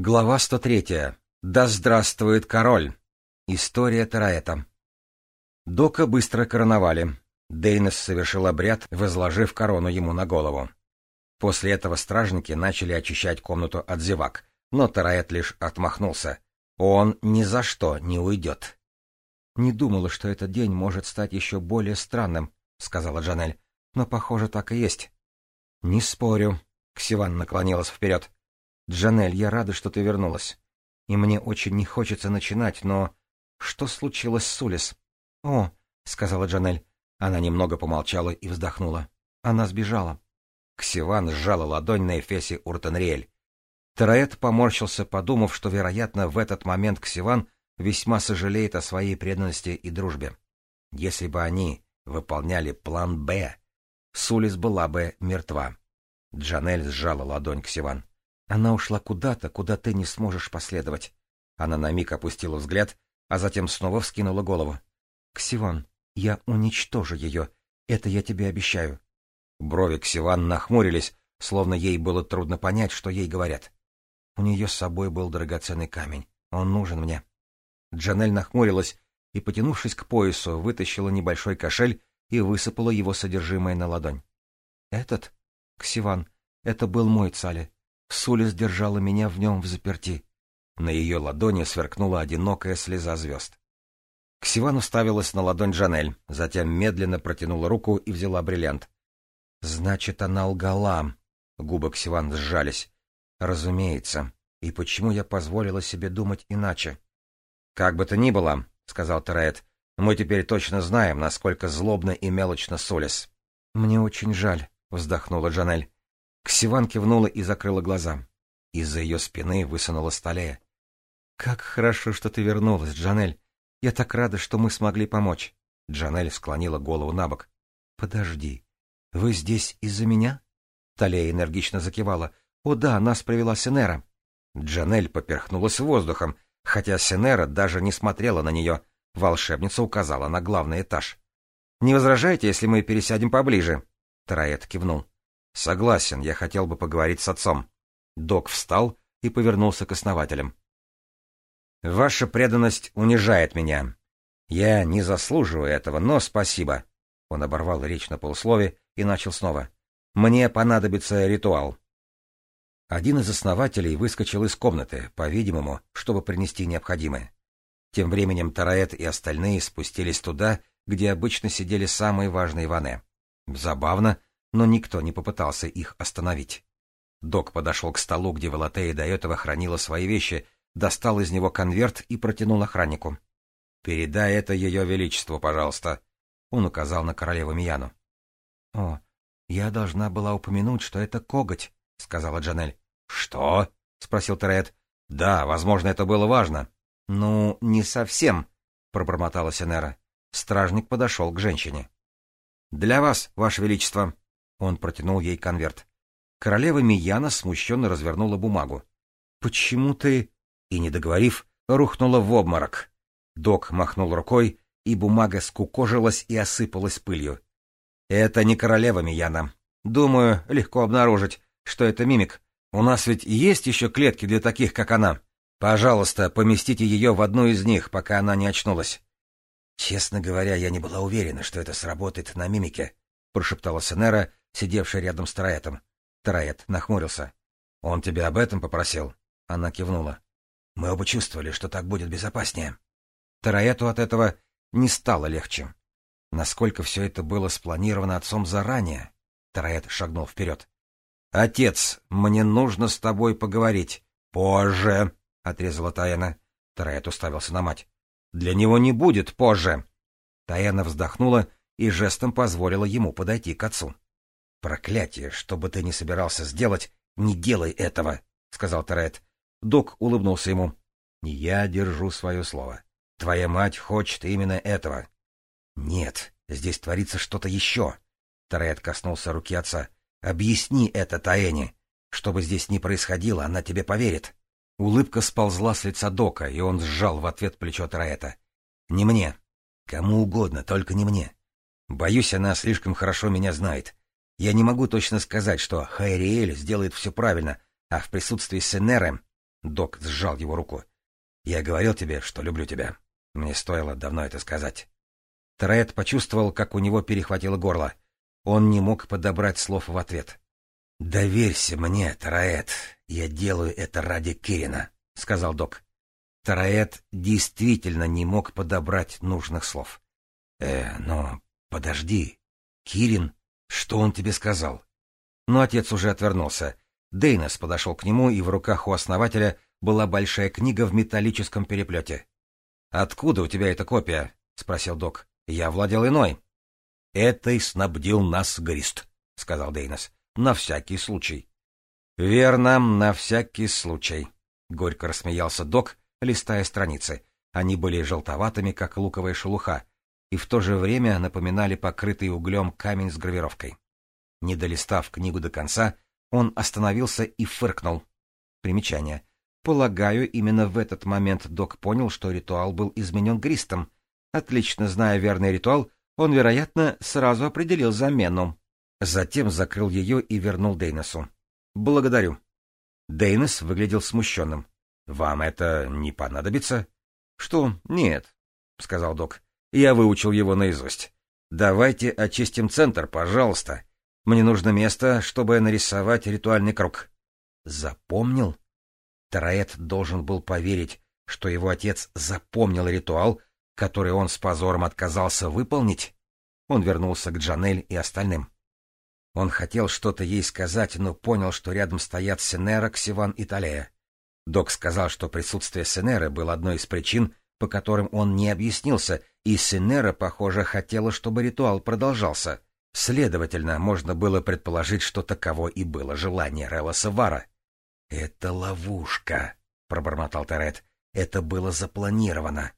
Глава 103. Да здравствует король! История Тараэта. Дока быстро короновали. Дейнес совершил обряд, возложив корону ему на голову. После этого стражники начали очищать комнату от зевак, но Тараэт лишь отмахнулся. Он ни за что не уйдет. «Не думала, что этот день может стать еще более странным», — сказала Джанель. «Но, похоже, так и есть». «Не спорю», — Ксиван наклонилась вперед. Джанель, я рада, что ты вернулась. И мне очень не хочется начинать, но... Что случилось с Улис? О, — сказала Джанель. Она немного помолчала и вздохнула. Она сбежала. Ксиван сжала ладонь на эфесе Уртенриэль. Тараэт поморщился, подумав, что, вероятно, в этот момент Ксиван весьма сожалеет о своей преданности и дружбе. Если бы они выполняли план «Б», Сулис была бы мертва. Джанель сжала ладонь Ксиван. Она ушла куда-то, куда ты не сможешь последовать. Она на миг опустила взгляд, а затем снова вскинула голову. «Ксиван, я уничтожу ее. Это я тебе обещаю». Брови Ксиван нахмурились, словно ей было трудно понять, что ей говорят. У нее с собой был драгоценный камень. Он нужен мне. Джанель нахмурилась и, потянувшись к поясу, вытащила небольшой кошель и высыпала его содержимое на ладонь. «Этот? Ксиван, это был мой цали. Сулис держала меня в нем в заперти. На ее ладони сверкнула одинокая слеза звезд. Ксиван уставилась на ладонь Джанель, затем медленно протянула руку и взяла бриллиант. «Значит, она лгала». Губы Ксиван сжались. «Разумеется. И почему я позволила себе думать иначе?» «Как бы то ни было», — сказал Терет, — «мы теперь точно знаем, насколько злобно и мелочно Солис». «Мне очень жаль», — вздохнула Джанель. Ксиван кивнула и закрыла глаза. Из-за ее спины высунулась Талея. «Как хорошо, что ты вернулась, Джанель. Я так рада, что мы смогли помочь». Джанель склонила голову на бок. «Подожди. Вы здесь из-за меня?» Талея энергично закивала. «О да, нас привела Сенера. Джанель поперхнулась воздухом, хотя Сенера даже не смотрела на нее. Волшебница указала на главный этаж. «Не возражайте, если мы пересядем поближе?» Тараэт кивнул. «Согласен, я хотел бы поговорить с отцом». Док встал и повернулся к основателям. «Ваша преданность унижает меня. Я не заслуживаю этого, но спасибо». Он оборвал речь на полуслове и начал снова. «Мне понадобится ритуал». Один из основателей выскочил из комнаты, по-видимому, чтобы принести необходимое. Тем временем Тараэт и остальные спустились туда, где обычно сидели самые важные ване. Забавно, но никто не попытался их остановить. Док подошел к столу, где Валатея до этого хранила свои вещи, достал из него конверт и протянул охраннику. — Передай это ее величеству, пожалуйста. Он указал на королеву Мияну. — О, я должна была упомянуть, что это коготь, — сказала Джанель. — Что? — спросил Терет. — Да, возможно, это было важно. — Ну, не совсем, — пробормотала Сенера. Стражник подошел к женщине. — Для вас, ваше величество, он протянул ей конверт. Королева Мияна смущенно развернула бумагу. «Почему ты...» И, не договорив, рухнула в обморок. Док махнул рукой, и бумага скукожилась и осыпалась пылью. «Это не королева Мияна. Думаю, легко обнаружить, что это мимик. У нас ведь есть еще клетки для таких, как она. Пожалуйста, поместите ее в одну из них, пока она не очнулась». «Честно говоря, я не была уверена, что это сработает на мимике», — прошептала Сенера, Сидевшая рядом с Тараэтом. Тараэт нахмурился. «Он тебя об этом попросил?» Она кивнула. «Мы оба чувствовали, что так будет безопаснее». Тараэту от этого не стало легче. Насколько все это было спланировано отцом заранее? Тараэт шагнул вперед. «Отец, мне нужно с тобой поговорить. Позже!» — отрезала Таэна. Тараэт уставился на мать. «Для него не будет позже!» Таэна вздохнула и жестом позволила ему подойти к отцу. «Проклятие! Что бы ты ни собирался сделать, не делай этого!» — сказал Терет. Док улыбнулся ему. «Я держу свое слово. Твоя мать хочет именно этого». «Нет, здесь творится что-то еще!» Терет коснулся руки отца. «Объясни это Таэне. Что бы здесь ни происходило, она тебе поверит». Улыбка сползла с лица Дока, и он сжал в ответ плечо Таэта. «Не мне. Кому угодно, только не мне. Боюсь, она слишком хорошо меня знает. Я не могу точно сказать, что Хайриэль сделает все правильно, а в присутствии Сенеры... Док сжал его руку. Я говорил тебе, что люблю тебя. Мне стоило давно это сказать. Тред почувствовал, как у него перехватило горло. Он не мог подобрать слов в ответ. «Доверься мне, Тараэт, я делаю это ради Кирина», — сказал док. Тараэт действительно не мог подобрать нужных слов. «Э, но подожди, Кирин...» Что он тебе сказал? Но отец уже отвернулся. Дейнес подошел к нему, и в руках у основателя была большая книга в металлическом переплете. «Откуда у тебя эта копия?» — спросил док. «Я владел иной». «Этой снабдил нас Грист», — сказал Дейнес. «На всякий случай». «Верно, на всякий случай», — горько рассмеялся док, листая страницы. Они были желтоватыми, как луковая шелуха, и в то же время напоминали покрытый углем камень с гравировкой. Не долистав книгу до конца, он остановился и фыркнул. Примечание. Полагаю, именно в этот момент док понял, что ритуал был изменен Гристом. Отлично зная верный ритуал, он, вероятно, сразу определил замену. Затем закрыл ее и вернул Дейнесу. «Благодарю». Дейнес выглядел смущенным. «Вам это не понадобится?» «Что? Нет», — сказал док. Я выучил его наизусть. «Давайте очистим центр, пожалуйста. Мне нужно место, чтобы нарисовать ритуальный круг». «Запомнил?» Тараэт должен был поверить, что его отец запомнил ритуал, который он с позором отказался выполнить. Он вернулся к Джанель и остальным. Он хотел что-то ей сказать, но понял, что рядом стоят Сенера, Ксиван и Талея. Док сказал, что присутствие Сенеры было одной из причин, по которым он не объяснился и Синера, похоже, хотела, чтобы ритуал продолжался. Следовательно, можно было предположить, что таково и было желание Релоса Вара. «Это ловушка», — пробормотал Терет. «Это было запланировано».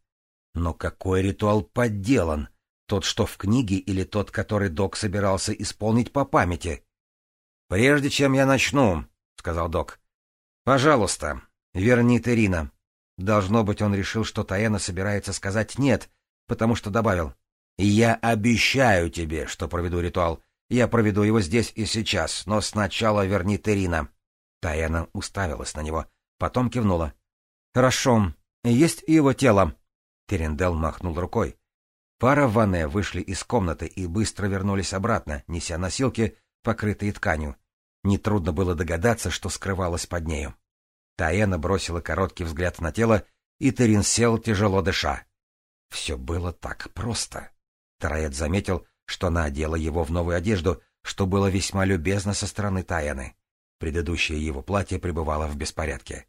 «Но какой ритуал подделан? Тот, что в книге, или тот, который док собирался исполнить по памяти?» «Прежде чем я начну», — сказал док, — «пожалуйста, верни Терина». Должно быть, он решил, что Таэна собирается сказать «нет», — потому что добавил «Я обещаю тебе, что проведу ритуал. Я проведу его здесь и сейчас, но сначала верни Терина». Таяна уставилась на него, потом кивнула. «Хорошо, есть и его тело». Терендел махнул рукой. Пара в ванне вышли из комнаты и быстро вернулись обратно, неся носилки, покрытые тканью. Нетрудно было догадаться, что скрывалось под нею. Таяна бросила короткий взгляд на тело, и Терин сел, тяжело дыша. Все было так просто. Тараэт заметил, что она одела его в новую одежду, что было весьма любезно со стороны Таяны. Предыдущее его платье пребывало в беспорядке.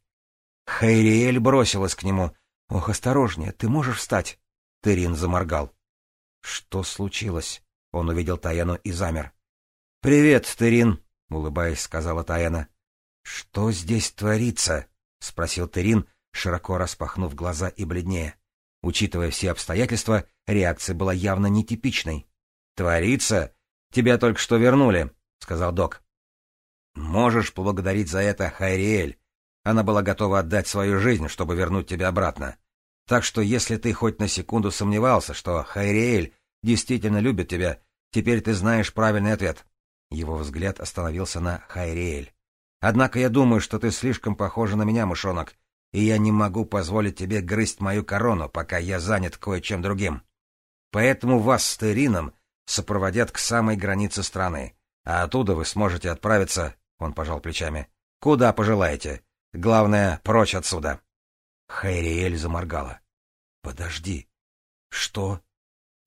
Хайриэль бросилась к нему. «Ох, осторожнее, ты можешь встать?» Терин заморгал. «Что случилось?» Он увидел Таяну и замер. «Привет, Терин!» — улыбаясь, сказала Таяна. «Что здесь творится?» — спросил Терин, широко распахнув глаза и бледнее. Учитывая все обстоятельства, реакция была явно нетипичной. «Творится? Тебя только что вернули», — сказал док. «Можешь поблагодарить за это Хайриэль. Она была готова отдать свою жизнь, чтобы вернуть тебя обратно. Так что если ты хоть на секунду сомневался, что Хайриэль действительно любит тебя, теперь ты знаешь правильный ответ». Его взгляд остановился на Хайриэль. «Однако я думаю, что ты слишком похожа на меня, мышонок, и я не могу позволить тебе грызть мою корону, пока я занят кое-чем другим. Поэтому вас с Терином сопроводят к самой границе страны, а оттуда вы сможете отправиться, — он пожал плечами, — куда пожелаете. Главное, прочь отсюда. Хайриэль заморгала. — Подожди. — Что?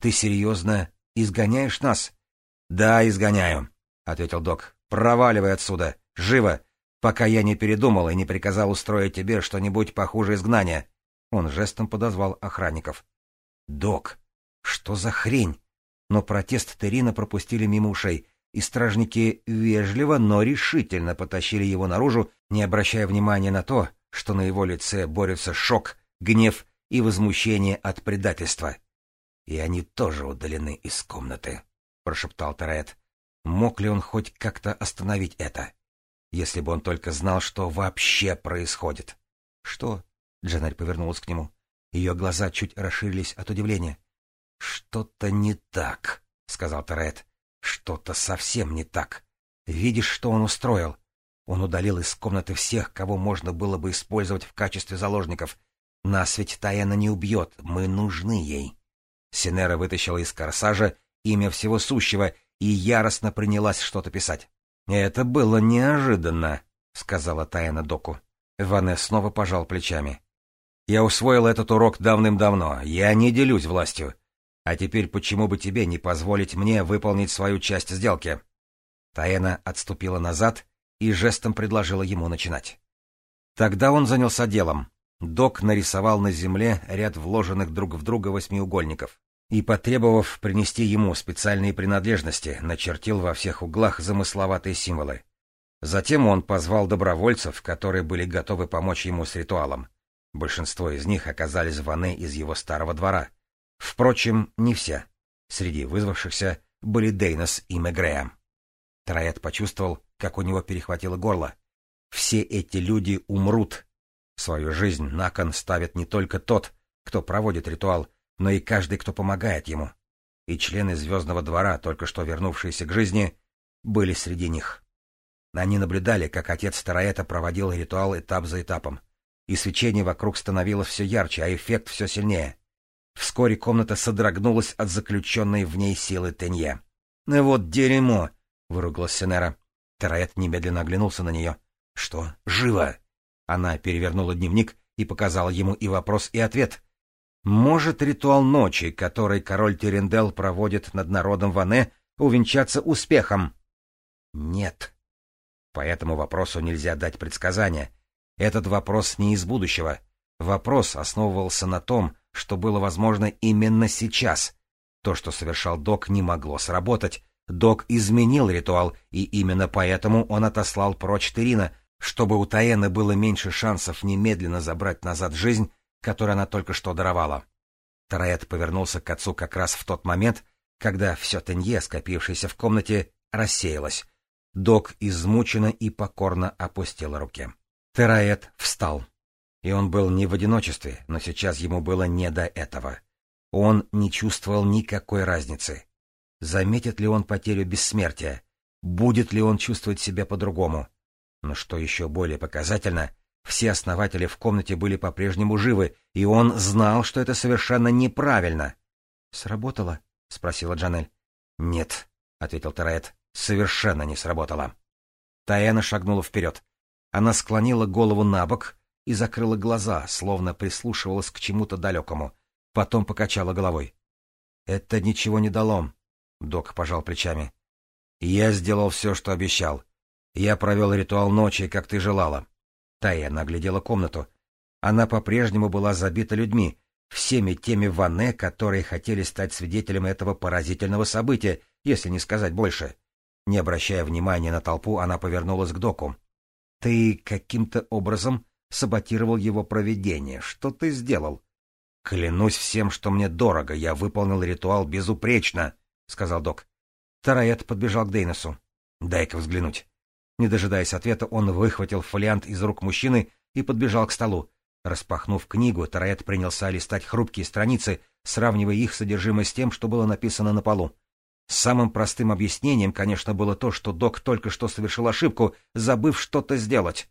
Ты серьезно изгоняешь нас? — Да, изгоняю, — ответил док. — Проваливай отсюда. Живо пока я не передумал и не приказал устроить тебе что-нибудь похуже изгнания. Он жестом подозвал охранников. «Док, что за хрень?» Но протест Терина пропустили мимо ушей, и стражники вежливо, но решительно потащили его наружу, не обращая внимания на то, что на его лице борется шок, гнев и возмущение от предательства. «И они тоже удалены из комнаты», — прошептал Тараэт. «Мог ли он хоть как-то остановить это?» если бы он только знал, что вообще происходит. «Что?» — Джанель повернулась к нему. Ее глаза чуть расширились от удивления. «Что-то не так», — сказал Тарет. «Что-то совсем не так. Видишь, что он устроил? Он удалил из комнаты всех, кого можно было бы использовать в качестве заложников. Нас ведь Таяна не убьет, мы нужны ей». Синера вытащила из корсажа имя всего сущего и яростно принялась что-то писать. «Это было неожиданно», — сказала Таяна Доку. Ванес снова пожал плечами. «Я усвоил этот урок давным-давно. Я не делюсь властью. А теперь почему бы тебе не позволить мне выполнить свою часть сделки?» Таэна отступила назад и жестом предложила ему начинать. Тогда он занялся делом. Док нарисовал на земле ряд вложенных друг в друга восьмиугольников и, потребовав принести ему специальные принадлежности, начертил во всех углах замысловатые символы. Затем он позвал добровольцев, которые были готовы помочь ему с ритуалом. Большинство из них оказались ваны из его старого двора. Впрочем, не все. Среди вызвавшихся были Дейнос и Мегрея. Троэт почувствовал, как у него перехватило горло. Все эти люди умрут. Свою жизнь на кон ставит не только тот, кто проводит ритуал, но и каждый, кто помогает ему. И члены Звездного двора, только что вернувшиеся к жизни, были среди них. Они наблюдали, как отец Тараэта проводил ритуал этап за этапом. И свечение вокруг становилось все ярче, а эффект все сильнее. Вскоре комната содрогнулась от заключенной в ней силы Тенье. «Ну вот дерьмо!» — выругалась Сенера. Тараэт немедленно оглянулся на нее. «Что? Живо!» Она перевернула дневник и показала ему и вопрос, и ответ. Может ритуал ночи, который король Терендел проводит над народом Ване, увенчаться успехом? Нет. По этому вопросу нельзя дать предсказания. Этот вопрос не из будущего. Вопрос основывался на том, что было возможно именно сейчас. То, что совершал док, не могло сработать. Док изменил ритуал, и именно поэтому он отослал прочь Терина, чтобы у Таэна было меньше шансов немедленно забрать назад жизнь который она только что даровала. Тараэт повернулся к отцу как раз в тот момент, когда все тенье, скопившееся в комнате, рассеялось. Док измученно и покорно опустила руки. Тераэт встал. И он был не в одиночестве, но сейчас ему было не до этого. Он не чувствовал никакой разницы. Заметит ли он потерю бессмертия? Будет ли он чувствовать себя по-другому? Но что еще более показательно — все основатели в комнате были по-прежнему живы, и он знал, что это совершенно неправильно. «Сработало?» — спросила Джанель. «Нет», — ответил Тараэт, — «совершенно не сработало». Таяна шагнула вперед. Она склонила голову на бок и закрыла глаза, словно прислушивалась к чему-то далекому. Потом покачала головой. «Это ничего не дало», — док пожал плечами. «Я сделал все, что обещал. Я провел ритуал ночи, как ты желала. Тая наглядела комнату. Она по-прежнему была забита людьми, всеми теми ване, которые хотели стать свидетелем этого поразительного события, если не сказать больше. Не обращая внимания на толпу, она повернулась к доку. — Ты каким-то образом саботировал его проведение. Что ты сделал? — Клянусь всем, что мне дорого. Я выполнил ритуал безупречно, — сказал док. Тараэт подбежал к Дейносу. — Дай-ка взглянуть. Не дожидаясь ответа, он выхватил фолиант из рук мужчины и подбежал к столу. Распахнув книгу, Тараэт принялся листать хрупкие страницы, сравнивая их содержимое с тем, что было написано на полу. Самым простым объяснением, конечно, было то, что док только что совершил ошибку, забыв что-то сделать.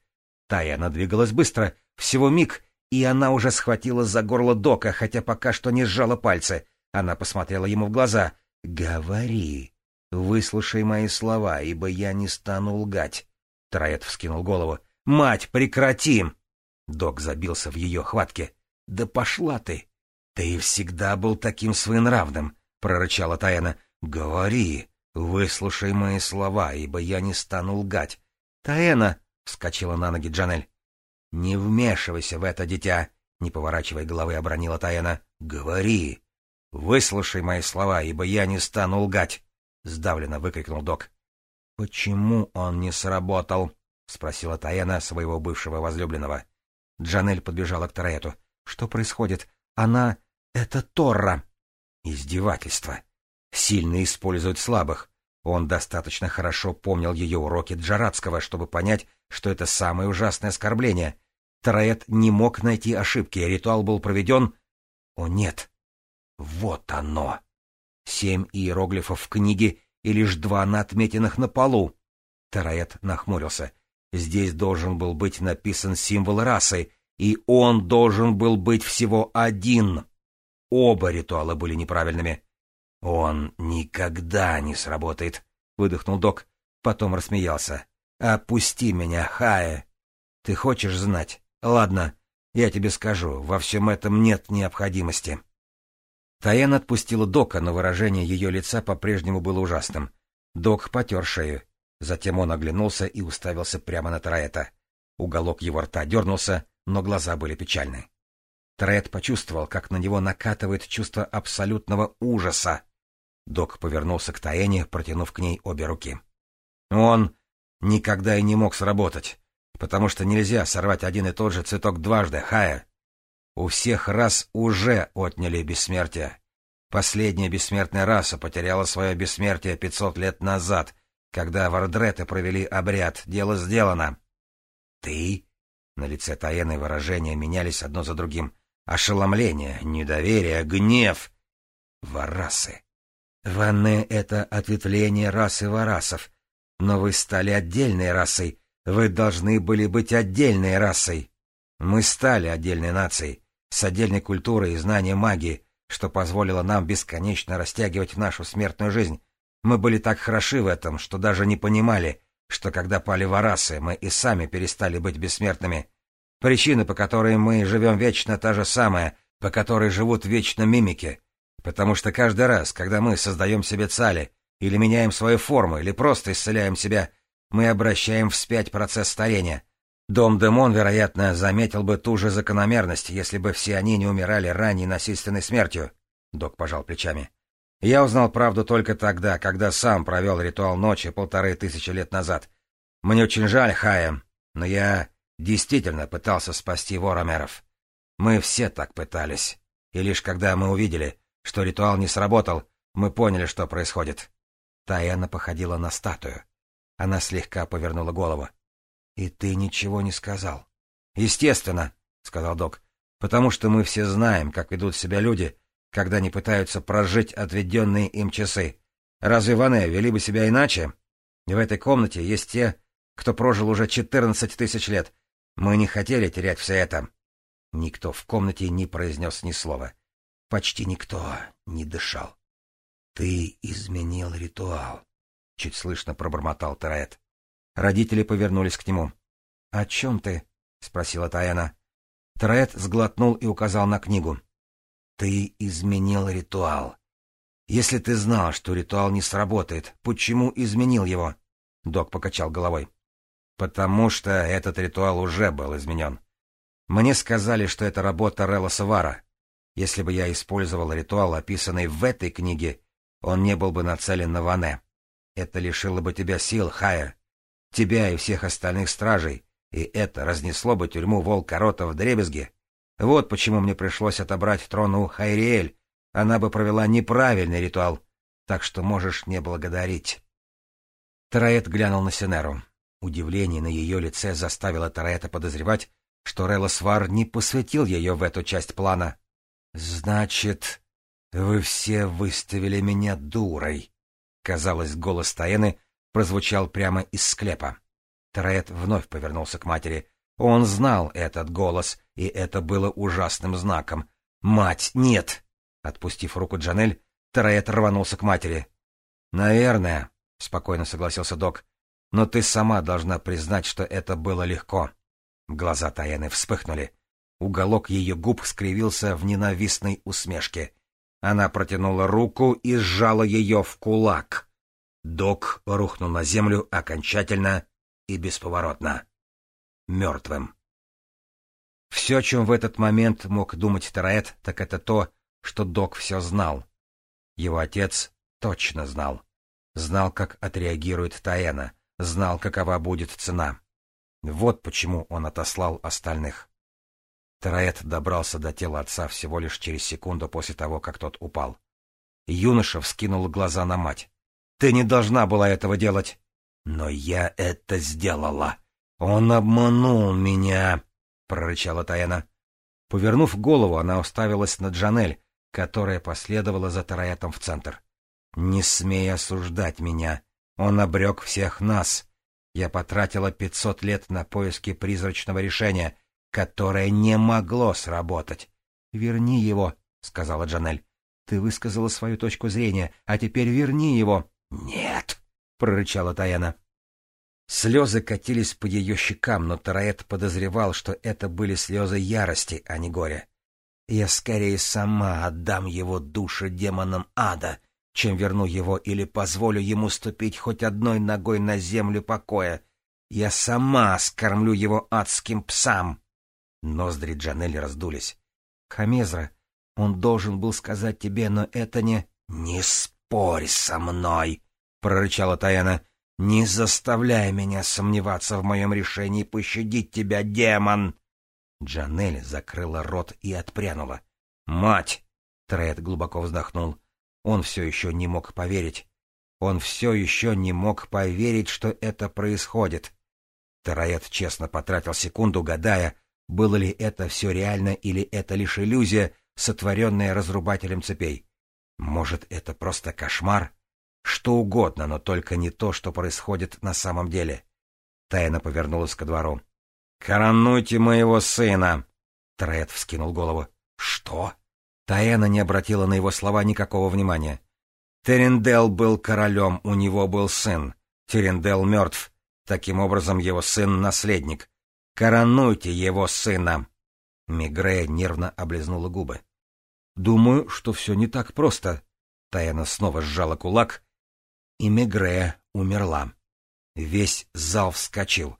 Тая надвигалась быстро, всего миг, и она уже схватила за горло дока, хотя пока что не сжала пальцы. Она посмотрела ему в глаза. «Говори!» «Выслушай мои слова, ибо я не стану лгать», — Троэт вскинул голову. «Мать, прекрати!» Док забился в ее хватке. «Да пошла ты!» «Ты всегда был таким своенравным», — прорычала Таяна. «Говори, выслушай мои слова, ибо я не стану лгать». «Таэна!» — вскочила на ноги Джанель. «Не вмешивайся в это, дитя!» — не поворачивая головы, обронила Таэна. «Говори! Выслушай мои слова, ибо я не стану лгать!» — сдавленно выкрикнул док. — Почему он не сработал? — спросила Таэна своего бывшего возлюбленного. Джанель подбежала к Тараэту. — Что происходит? Она... Это Торра! Издевательство. Сильно используют слабых. Он достаточно хорошо помнил ее уроки Джарадского, чтобы понять, что это самое ужасное оскорбление. Тараэт не мог найти ошибки, ритуал был проведен... О, нет! Вот оно! семь иероглифов в книге и лишь два на отметинах на полу. Тараэт нахмурился. Здесь должен был быть написан символ расы, и он должен был быть всего один. Оба ритуала были неправильными. «Он никогда не сработает», — выдохнул док. Потом рассмеялся. «Опусти меня, Хая!» «Ты хочешь знать? Ладно, я тебе скажу, во всем этом нет необходимости». Таян отпустила Дока, но выражение ее лица по-прежнему было ужасным. Док потер шею. Затем он оглянулся и уставился прямо на Тараэта. Уголок его рта дернулся, но глаза были печальны. Тараэт почувствовал, как на него накатывает чувство абсолютного ужаса. Док повернулся к Таэне, протянув к ней обе руки. Он никогда и не мог сработать, потому что нельзя сорвать один и тот же цветок дважды, Хая. У всех рас уже отняли бессмертие. Последняя бессмертная раса потеряла свое бессмертие 500 лет назад, когда вардреты провели обряд. Дело сделано. Ты? На лице Таены выражения менялись одно за другим. Ошеломление, недоверие, гнев. Варасы. Ванне — это ответвление расы варасов. Но вы стали отдельной расой. Вы должны были быть отдельной расой. Мы стали отдельной нацией с отдельной культурой и знанием магии, что позволило нам бесконечно растягивать нашу смертную жизнь. Мы были так хороши в этом, что даже не понимали, что когда пали варасы, мы и сами перестали быть бессмертными. Причина, по которой мы живем вечно, та же самая, по которой живут вечно мимики. Потому что каждый раз, когда мы создаем себе цали, или меняем свою форму, или просто исцеляем себя, мы обращаем вспять процесс старения — Дом Демон, вероятно, заметил бы ту же закономерность, если бы все они не умирали ранней насильственной смертью. Док пожал плечами. Я узнал правду только тогда, когда сам провел ритуал ночи полторы тысячи лет назад. Мне очень жаль, Хая, но я действительно пытался спасти воромеров. Мы все так пытались. И лишь когда мы увидели, что ритуал не сработал, мы поняли, что происходит. Таяна походила на статую. Она слегка повернула голову. «И ты ничего не сказал?» «Естественно», — сказал док, — «потому что мы все знаем, как ведут себя люди, когда они пытаются прожить отведенные им часы. Разве Ване вели бы себя иначе? В этой комнате есть те, кто прожил уже 14 тысяч лет. Мы не хотели терять все это». Никто в комнате не произнес ни слова. Почти никто не дышал. «Ты изменил ритуал», — чуть слышно пробормотал Тараэт. Родители повернулись к нему. — О чем ты? — спросила Таяна. Тред сглотнул и указал на книгу. — Ты изменил ритуал. Если ты знал, что ритуал не сработает, почему изменил его? Док покачал головой. — Потому что этот ритуал уже был изменен. Мне сказали, что это работа Релла Савара. Если бы я использовал ритуал, описанный в этой книге, он не был бы нацелен на Ване. Это лишило бы тебя сил, Хайер тебя и всех остальных стражей, и это разнесло бы тюрьму Волкорота в дребезги Вот почему мне пришлось отобрать трон у Хайриэль. Она бы провела неправильный ритуал, так что можешь не благодарить. Тараэт глянул на Сенеру. Удивление на ее лице заставило Тараэта подозревать, что Релосвар не посвятил ее в эту часть плана. «Значит, вы все выставили меня дурой», — казалось, голос Таэны прозвучал прямо из склепа. Тред вновь повернулся к матери. Он знал этот голос, и это было ужасным знаком. «Мать, нет!» Отпустив руку Джанель, Тред рванулся к матери. «Наверное», — спокойно согласился док, — «но ты сама должна признать, что это было легко». Глаза Таяны вспыхнули. Уголок ее губ скривился в ненавистной усмешке. Она протянула руку и сжала ее в кулак. Док рухнул на землю окончательно и бесповоротно. Мертвым. Все, чем в этот момент мог думать Тараэт, так это то, что док все знал. Его отец точно знал. Знал, как отреагирует Таэна, знал, какова будет цена. Вот почему он отослал остальных. Тараэт добрался до тела отца всего лишь через секунду после того, как тот упал. Юноша вскинул глаза на мать. Ты не должна была этого делать. Но я это сделала. Он обманул меня, прорычала Таяна. Повернув голову, она уставилась на Джанель, которая последовала за Тараэтом в центр. «Не смей осуждать меня. Он обрек всех нас. Я потратила пятьсот лет на поиски призрачного решения, которое не могло сработать. Верни его», — сказала Джанель. «Ты высказала свою точку зрения, а теперь верни его». «Нет!» — прорычала Таяна. Слезы катились по ее щекам, но Тараэт подозревал, что это были слезы ярости, а не горя. «Я скорее сама отдам его душу демонам ада, чем верну его или позволю ему ступить хоть одной ногой на землю покоя. Я сама скормлю его адским псам!» Ноздри Джанель раздулись. «Хамезра, он должен был сказать тебе, но это не...» «Не спорь со мной!» прорычала Таяна. «Не заставляй меня сомневаться в моем решении пощадить тебя, демон!» Джанель закрыла рот и отпрянула. «Мать!» — Тред глубоко вздохнул. Он все еще не мог поверить. Он все еще не мог поверить, что это происходит. Тароэт честно потратил секунду, гадая, было ли это все реально или это лишь иллюзия, сотворенная разрубателем цепей. Может, это просто кошмар? Что угодно, но только не то, что происходит на самом деле. Тайна повернулась ко двору. «Коронуйте моего сына!» Тред вскинул голову. «Что?» Таэна не обратила на его слова никакого внимания. Терендел был королем, у него был сын. Терендел мертв. Таким образом, его сын — наследник. «Коронуйте его сына!» Мигрея нервно облизнула губы. «Думаю, что все не так просто». Таэна снова сжала кулак и Мегре умерла. Весь зал вскочил.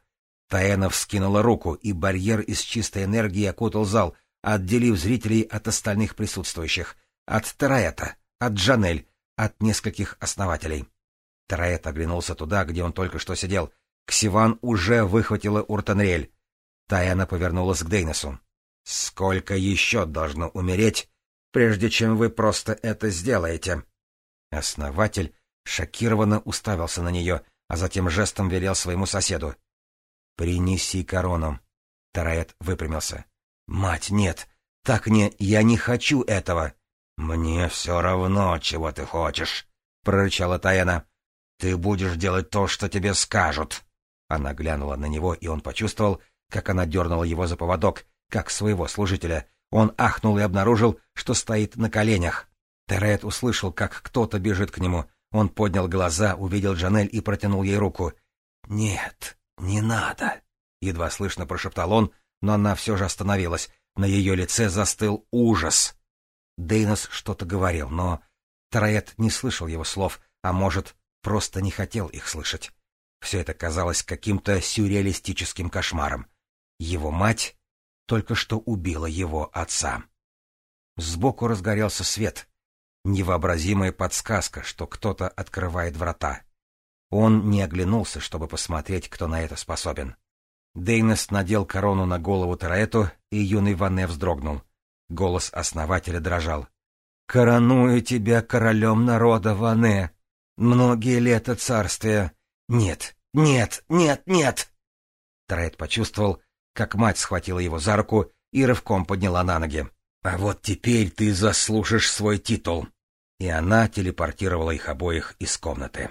Таэна вскинула руку, и барьер из чистой энергии окутал зал, отделив зрителей от остальных присутствующих, от Тараэта, от Джанель, от нескольких основателей. Тараэт оглянулся туда, где он только что сидел. Ксиван уже выхватила Уртанриэль. Таэна повернулась к Дейнесу. «Сколько еще должно умереть, прежде чем вы просто это сделаете?» Основатель шокированно уставился на нее, а затем жестом велел своему соседу. «Принеси корону». Тараэт выпрямился. «Мать, нет! Так не... Я не хочу этого!» «Мне все равно, чего ты хочешь!» — прорычала Таэна. «Ты будешь делать то, что тебе скажут!» Она глянула на него, и он почувствовал, как она дернула его за поводок, как своего служителя. Он ахнул и обнаружил, что стоит на коленях. Терет услышал, как кто-то бежит к нему. Он поднял глаза, увидел Джанель и протянул ей руку. «Нет, не надо!» — едва слышно прошептал он, но она все же остановилась. На ее лице застыл ужас. Дейнос что-то говорил, но Тароэт не слышал его слов, а может, просто не хотел их слышать. Все это казалось каким-то сюрреалистическим кошмаром. Его мать только что убила его отца. Сбоку разгорелся свет невообразимая подсказка, что кто-то открывает врата. Он не оглянулся, чтобы посмотреть, кто на это способен. Дейнес надел корону на голову Тараэту, и юный Ване вздрогнул. Голос основателя дрожал. «Короную тебя королем народа, Ване! Многие лета царствия! Нет, нет, нет, нет!» Тараэт почувствовал, как мать схватила его за руку и рывком подняла на ноги. «А вот теперь ты заслужишь свой титул и она телепортировала их обоих из комнаты.